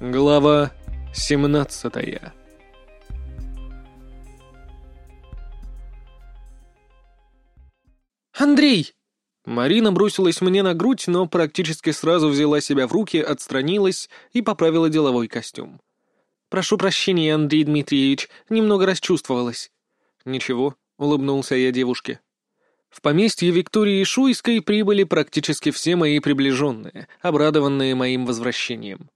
Глава 17 «Андрей!» Марина бросилась мне на грудь, но практически сразу взяла себя в руки, отстранилась и поправила деловой костюм. «Прошу прощения, Андрей Дмитриевич, немного расчувствовалась». «Ничего», — улыбнулся я девушке. В поместье Виктории Шуйской прибыли практически все мои приближенные, обрадованные моим возвращением.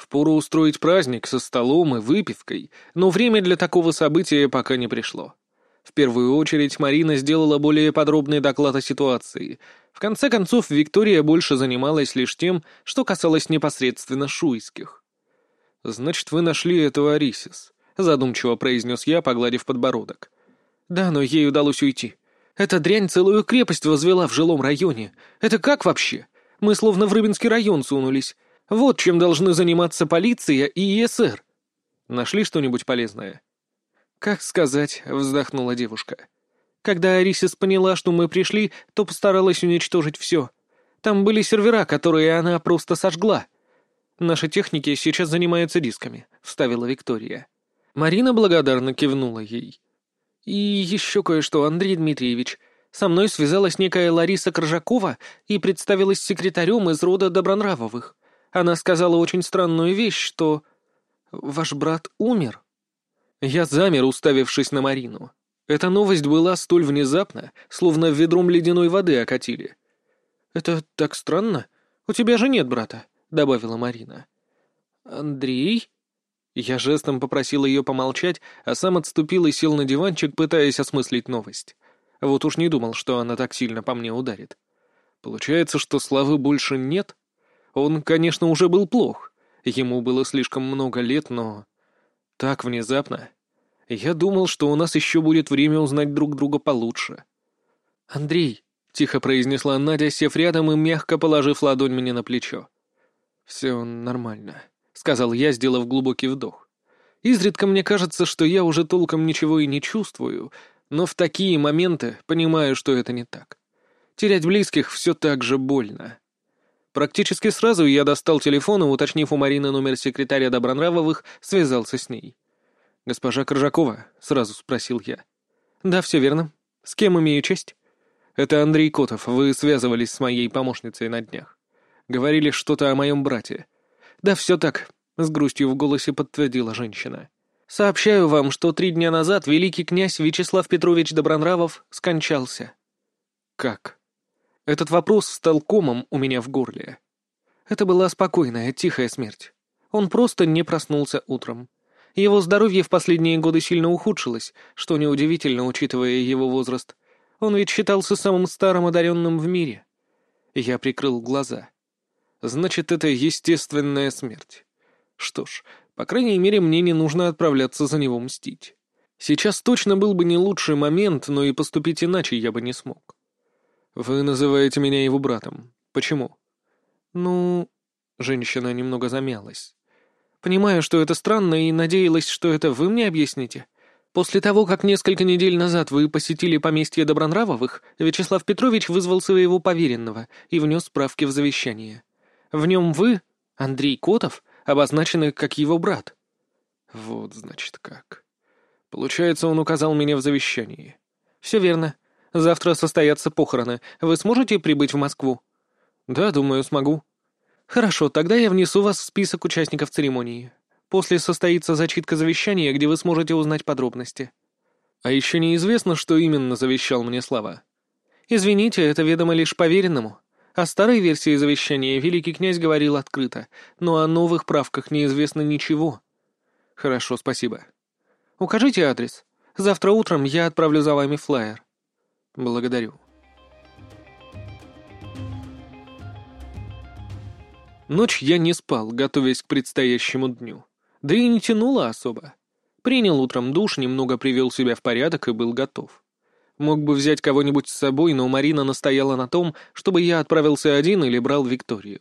Впору устроить праздник со столом и выпивкой, но время для такого события пока не пришло. В первую очередь Марина сделала более подробный доклад о ситуации. В конце концов, Виктория больше занималась лишь тем, что касалось непосредственно шуйских. «Значит, вы нашли эту Арисис», — задумчиво произнес я, погладив подбородок. «Да, но ей удалось уйти. Эта дрянь целую крепость возвела в жилом районе. Это как вообще? Мы словно в Рыбинский район сунулись. Вот чем должны заниматься полиция и ЕСР». «Нашли что-нибудь полезное?» «Как сказать», — вздохнула девушка. «Когда Арисис поняла, что мы пришли, то постаралась уничтожить все. Там были сервера, которые она просто сожгла. Наши техники сейчас занимаются дисками», — вставила Виктория. Марина благодарно кивнула ей. «И еще кое-что, Андрей Дмитриевич. Со мной связалась некая Лариса Коржакова и представилась секретарем из рода Добронравовых. Она сказала очень странную вещь, что... Ваш брат умер». Я замер, уставившись на Марину. Эта новость была столь внезапна, словно ведром ледяной воды окатили. «Это так странно. У тебя же нет брата», — добавила Марина. «Андрей?» Я жестом попросил ее помолчать, а сам отступил и сел на диванчик, пытаясь осмыслить новость. Вот уж не думал, что она так сильно по мне ударит. Получается, что Славы больше нет? Он, конечно, уже был плох. Ему было слишком много лет, но... Так внезапно. Я думал, что у нас еще будет время узнать друг друга получше. «Андрей», — тихо произнесла Надя, сев рядом и мягко положив ладонь мне на плечо. «Все нормально», — сказал я, сделав глубокий вдох. «Изредка мне кажется, что я уже толком ничего и не чувствую, но в такие моменты понимаю, что это не так. Терять близких все так же больно». Практически сразу я достал телефон и, уточнив у Марины номер секретаря Добронравовых, связался с ней. «Госпожа Коржакова?» — сразу спросил я. «Да, все верно. С кем имею честь?» «Это Андрей Котов. Вы связывались с моей помощницей на днях. Говорили что-то о моем брате». «Да, все так», — с грустью в голосе подтвердила женщина. «Сообщаю вам, что три дня назад великий князь Вячеслав Петрович Добронравов скончался». «Как?» Этот вопрос стал комом у меня в горле. Это была спокойная, тихая смерть. Он просто не проснулся утром. Его здоровье в последние годы сильно ухудшилось, что неудивительно, учитывая его возраст. Он ведь считался самым старым одаренным в мире. Я прикрыл глаза. Значит, это естественная смерть. Что ж, по крайней мере, мне не нужно отправляться за него мстить. Сейчас точно был бы не лучший момент, но и поступить иначе я бы не смог. «Вы называете меня его братом. Почему?» «Ну...» — женщина немного замялась. «Понимаю, что это странно, и надеялась, что это вы мне объясните. После того, как несколько недель назад вы посетили поместье Добронравовых, Вячеслав Петрович вызвал своего поверенного и внес справки в завещание. В нем вы, Андрей Котов, обозначены как его брат». «Вот, значит, как. Получается, он указал меня в завещании». «Все верно. Завтра состоятся похороны. Вы сможете прибыть в Москву?» «Да, думаю, смогу». «Хорошо, тогда я внесу вас в список участников церемонии. После состоится зачитка завещания, где вы сможете узнать подробности». «А еще неизвестно, что именно завещал мне Слава». «Извините, это ведомо лишь поверенному. О старой версии завещания великий князь говорил открыто, но о новых правках неизвестно ничего». «Хорошо, спасибо». «Укажите адрес. Завтра утром я отправлю за вами флаер». Благодарю. Ночь я не спал, готовясь к предстоящему дню. Да и не тянуло особо. Принял утром душ, немного привел себя в порядок и был готов. Мог бы взять кого-нибудь с собой, но Марина настояла на том, чтобы я отправился один или брал Викторию.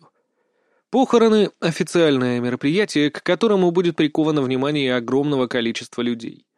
Похороны — официальное мероприятие, к которому будет приковано внимание огромного количества людей.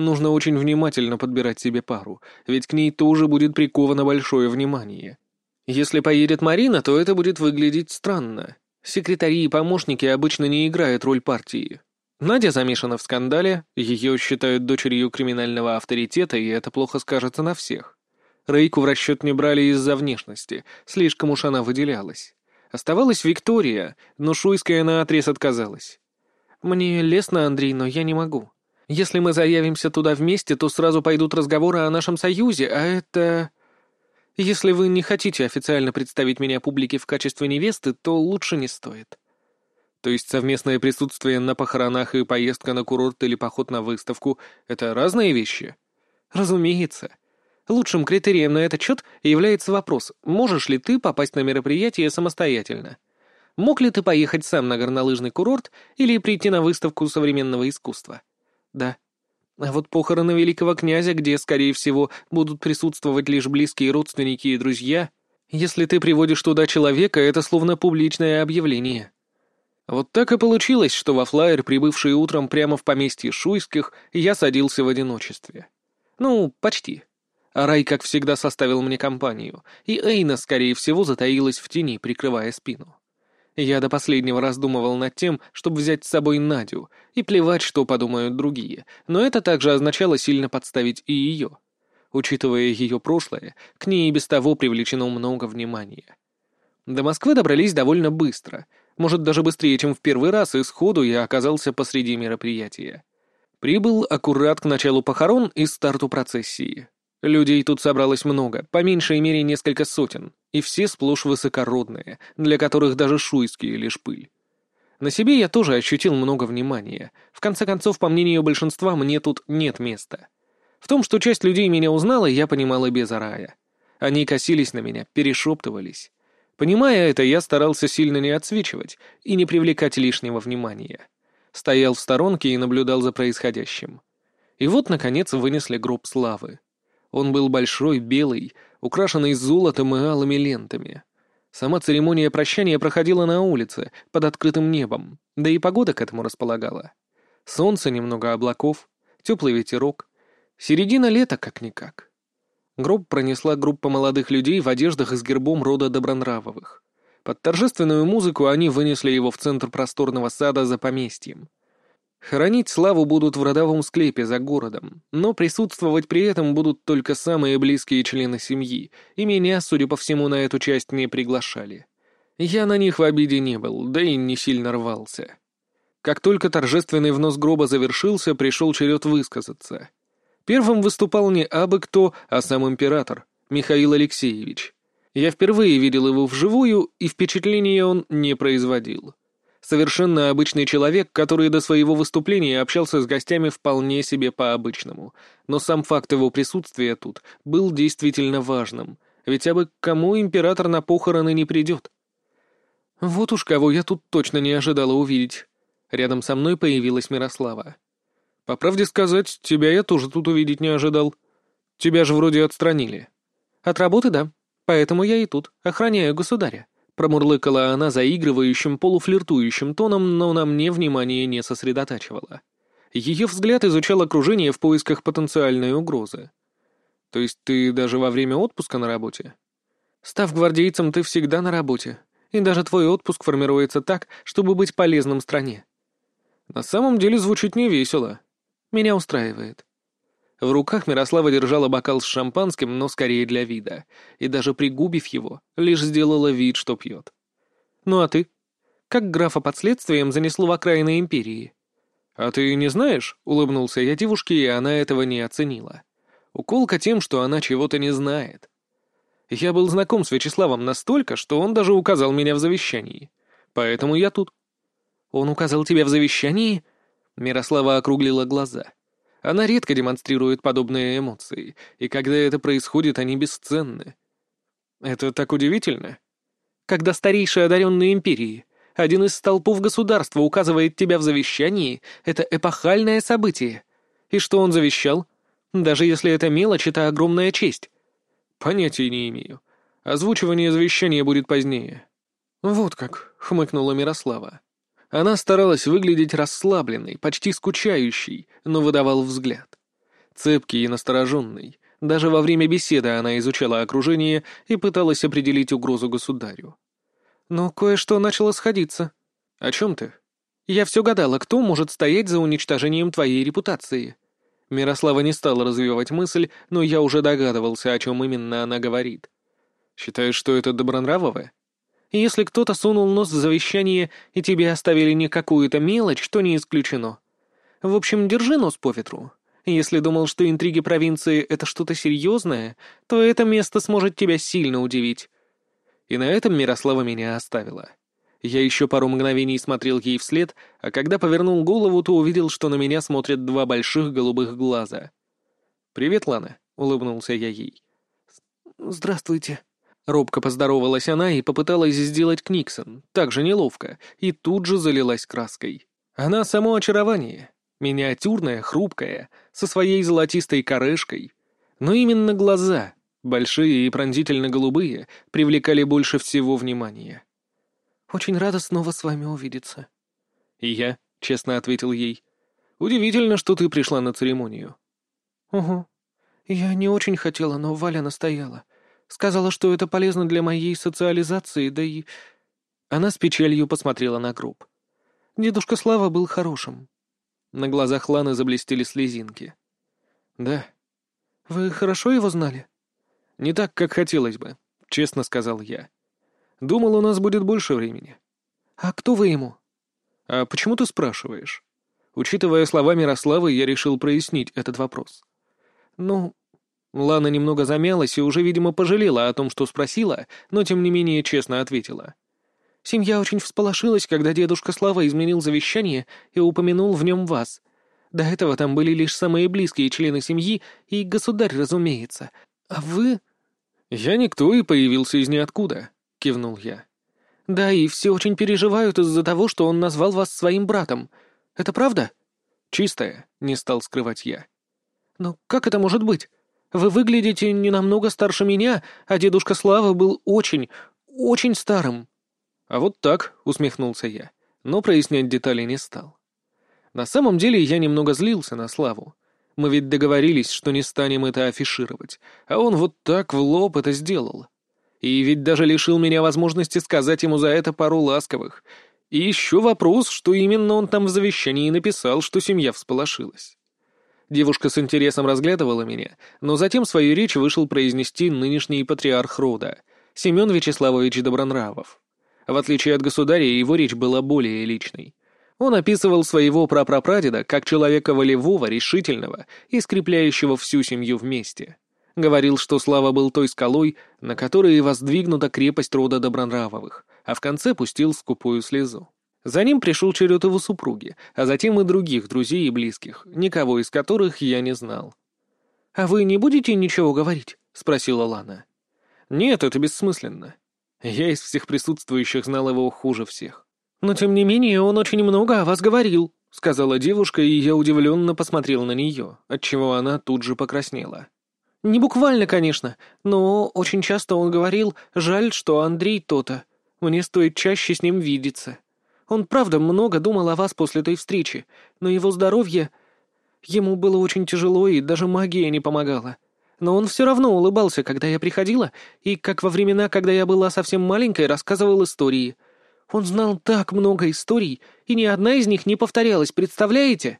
Нужно очень внимательно подбирать себе пару, ведь к ней тоже будет приковано большое внимание. Если поедет Марина, то это будет выглядеть странно. Секретари и помощники обычно не играют роль партии. Надя замешана в скандале, ее считают дочерью криминального авторитета, и это плохо скажется на всех. Рейку в расчет не брали из-за внешности, слишком уж она выделялась. Оставалась Виктория, но Шуйская наотрез отказалась. «Мне лестно, Андрей, но я не могу. Если мы заявимся туда вместе, то сразу пойдут разговоры о нашем союзе, а это...» Если вы не хотите официально представить меня публике в качестве невесты, то лучше не стоит. То есть совместное присутствие на похоронах и поездка на курорт или поход на выставку — это разные вещи? Разумеется. Лучшим критерием на этот счет является вопрос, можешь ли ты попасть на мероприятие самостоятельно? Мог ли ты поехать сам на горнолыжный курорт или прийти на выставку современного искусства? Да. А вот похороны великого князя, где, скорее всего, будут присутствовать лишь близкие родственники и друзья, если ты приводишь туда человека, это словно публичное объявление. Вот так и получилось, что во флайер, прибывший утром прямо в поместье Шуйских, я садился в одиночестве. Ну, почти. Рай, как всегда, составил мне компанию, и Эйна, скорее всего, затаилась в тени, прикрывая спину. Я до последнего раздумывал над тем, чтобы взять с собой Надю, и плевать, что подумают другие, но это также означало сильно подставить и ее. Учитывая ее прошлое, к ней и без того привлечено много внимания. До Москвы добрались довольно быстро, может, даже быстрее, чем в первый раз, и сходу я оказался посреди мероприятия. Прибыл аккурат к началу похорон и старту процессии. Людей тут собралось много, по меньшей мере несколько сотен, и все сплошь высокородные, для которых даже шуйские лишь пыль. На себе я тоже ощутил много внимания. В конце концов, по мнению большинства, мне тут нет места. В том, что часть людей меня узнала, я понимал и без арая. Они косились на меня, перешептывались. Понимая это, я старался сильно не отсвечивать и не привлекать лишнего внимания. Стоял в сторонке и наблюдал за происходящим. И вот, наконец, вынесли гроб славы. Он был большой, белый, украшенный золотом и алыми лентами. Сама церемония прощания проходила на улице, под открытым небом, да и погода к этому располагала. Солнце, немного облаков, теплый ветерок. Середина лета как-никак. Гроб пронесла группа молодых людей в одеждах с гербом рода Добронравовых. Под торжественную музыку они вынесли его в центр просторного сада за поместьем. Хоронить славу будут в родовом склепе за городом, но присутствовать при этом будут только самые близкие члены семьи, и меня, судя по всему, на эту часть не приглашали. Я на них в обиде не был, да и не сильно рвался. Как только торжественный внос гроба завершился, пришел черед высказаться. Первым выступал не абы кто, а сам император, Михаил Алексеевич. Я впервые видел его вживую, и впечатления он не производил. Совершенно обычный человек, который до своего выступления общался с гостями вполне себе по-обычному. Но сам факт его присутствия тут был действительно важным. Ведь абы кому император на похороны не придет. Вот уж кого я тут точно не ожидала увидеть. Рядом со мной появилась Мирослава. По правде сказать, тебя я тоже тут увидеть не ожидал. Тебя же вроде отстранили. От работы, да. Поэтому я и тут, охраняю государя. Промурлыкала она заигрывающим, полуфлиртующим тоном, но на мне внимание не сосредотачивала. Ее взгляд изучал окружение в поисках потенциальной угрозы. «То есть ты даже во время отпуска на работе?» «Став гвардейцем, ты всегда на работе, и даже твой отпуск формируется так, чтобы быть полезным стране». «На самом деле звучит невесело. Меня устраивает. В руках Мирослава держала бокал с шампанским, но скорее для вида, и даже пригубив его, лишь сделала вид, что пьет. «Ну а ты? Как графа под следствием занесло в окраины империи?» «А ты не знаешь?» — улыбнулся я девушке, и она этого не оценила. Уколка тем, что она чего-то не знает. Я был знаком с Вячеславом настолько, что он даже указал меня в завещании. Поэтому я тут. «Он указал тебя в завещании?» Мирослава округлила глаза. Она редко демонстрирует подобные эмоции, и когда это происходит, они бесценны. Это так удивительно. Когда старейший одаренный империи, один из столпов государства указывает тебя в завещании, это эпохальное событие. И что он завещал? Даже если это мелочь, это огромная честь. Понятия не имею. Озвучивание завещания будет позднее. Вот как, хмыкнула Мирослава. Она старалась выглядеть расслабленной, почти скучающей, но выдавал взгляд. Цепкий и настороженный. Даже во время беседы она изучала окружение и пыталась определить угрозу государю. Но кое-что начало сходиться. О чем ты? Я все гадала, кто может стоять за уничтожением твоей репутации. Мирослава не стала развивать мысль, но я уже догадывался, о чем именно она говорит. Считаешь, что это добронравовое? Если кто-то сунул нос в завещание и тебе оставили не какую-то мелочь, то не исключено. В общем, держи нос по ветру. Если думал, что интриги провинции — это что-то серьезное, то это место сможет тебя сильно удивить. И на этом Мирослава меня оставила. Я еще пару мгновений смотрел ей вслед, а когда повернул голову, то увидел, что на меня смотрят два больших голубых глаза. «Привет, Лана», — улыбнулся я ей. «Здравствуйте». Робко поздоровалась она и попыталась сделать Книксон, так же неловко, и тут же залилась краской. Она само очарование, миниатюрная, хрупкая, со своей золотистой корешкой. Но именно глаза, большие и пронзительно-голубые, привлекали больше всего внимания. «Очень рада снова с вами увидеться». «И я», — честно ответил ей. «Удивительно, что ты пришла на церемонию». «Угу. Я не очень хотела, но Валя настояла. Сказала, что это полезно для моей социализации, да и...» Она с печалью посмотрела на гроб. Дедушка Слава был хорошим. На глазах Ланы заблестели слезинки. «Да. Вы хорошо его знали?» «Не так, как хотелось бы», — честно сказал я. Думал, у нас будет больше времени. А кто вы ему? А почему ты спрашиваешь? Учитывая слова Мирославы, я решил прояснить этот вопрос. Ну, Лана немного замялась и уже, видимо, пожалела о том, что спросила, но тем не менее честно ответила. Семья очень всполошилась, когда дедушка Слава изменил завещание и упомянул в нем вас. До этого там были лишь самые близкие члены семьи и государь, разумеется. А вы... Я никто и появился из ниоткуда. — кивнул я. «Да, и все очень переживают из-за того, что он назвал вас своим братом. Это правда?» «Чистая», — не стал скрывать я. «Но как это может быть? Вы выглядите не намного старше меня, а дедушка Слава был очень, очень старым». «А вот так», — усмехнулся я, но прояснять детали не стал. На самом деле я немного злился на Славу. Мы ведь договорились, что не станем это афишировать, а он вот так в лоб это сделал. И ведь даже лишил меня возможности сказать ему за это пару ласковых. И еще вопрос, что именно он там в завещании написал, что семья всполошилась. Девушка с интересом разглядывала меня, но затем свою речь вышел произнести нынешний патриарх рода, Семен Вячеславович Добронравов. В отличие от государя, его речь была более личной. Он описывал своего прапрапрадеда как человека волевого, решительного и скрепляющего всю семью вместе. Говорил, что Слава был той скалой, на которой воздвигнута крепость рода Добронравовых, а в конце пустил скупую слезу. За ним пришел черед его супруги, а затем и других друзей и близких, никого из которых я не знал. «А вы не будете ничего говорить?» — спросила Лана. «Нет, это бессмысленно. Я из всех присутствующих знал его хуже всех». «Но тем не менее он очень много о вас говорил», — сказала девушка, и я удивленно посмотрел на нее, отчего она тут же покраснела. Не буквально, конечно, но очень часто он говорил, жаль, что Андрей то-то. Мне стоит чаще с ним видеться. Он, правда, много думал о вас после той встречи, но его здоровье... Ему было очень тяжело, и даже магия не помогала. Но он все равно улыбался, когда я приходила, и, как во времена, когда я была совсем маленькой, рассказывал истории. Он знал так много историй, и ни одна из них не повторялась, представляете?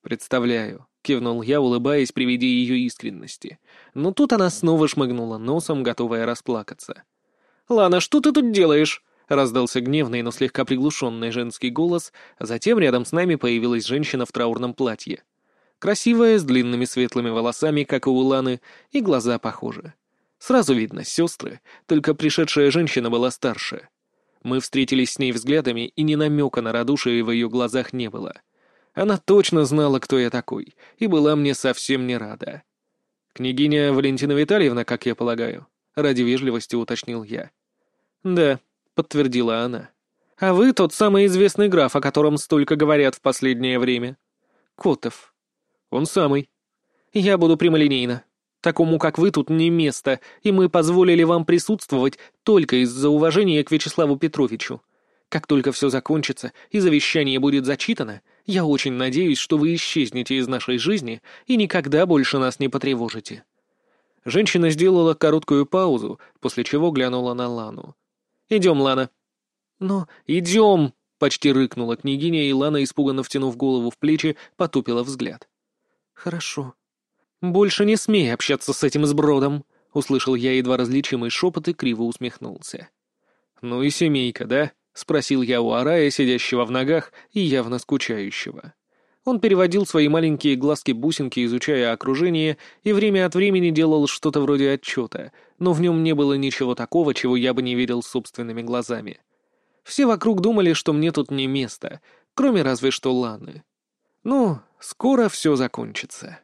«Представляю», — кивнул я, улыбаясь при виде ее искренности. Но тут она снова шмыгнула носом, готовая расплакаться. «Лана, что ты тут делаешь?» — раздался гневный, но слегка приглушенный женский голос, а затем рядом с нами появилась женщина в траурном платье. Красивая, с длинными светлыми волосами, как у Ланы, и глаза похожи. Сразу видно, сестры, только пришедшая женщина была старше. Мы встретились с ней взглядами, и ни намека на радушие в ее глазах не было — она точно знала, кто я такой, и была мне совсем не рада. «Княгиня Валентина Витальевна, как я полагаю?» — ради вежливости уточнил я. «Да», — подтвердила она. «А вы тот самый известный граф, о котором столько говорят в последнее время?» «Котов». «Он самый». «Я буду прямолинейна. Такому, как вы, тут не место, и мы позволили вам присутствовать только из-за уважения к Вячеславу Петровичу. Как только все закончится и завещание будет зачитано, я очень надеюсь, что вы исчезнете из нашей жизни и никогда больше нас не потревожите». Женщина сделала короткую паузу, после чего глянула на Лану. «Идем, Лана». «Но идем!» — почти рыкнула княгиня, и Лана, испуганно втянув голову в плечи, потупила взгляд. «Хорошо. Больше не смей общаться с этим сбродом!» — услышал я едва различимый шепот и криво усмехнулся. «Ну и семейка, да?» — спросил я у Арая, сидящего в ногах и явно скучающего. Он переводил свои маленькие глазки-бусинки, изучая окружение, и время от времени делал что-то вроде отчета, но в нем не было ничего такого, чего я бы не видел собственными глазами. Все вокруг думали, что мне тут не место, кроме разве что Ланы. Ну, скоро все закончится.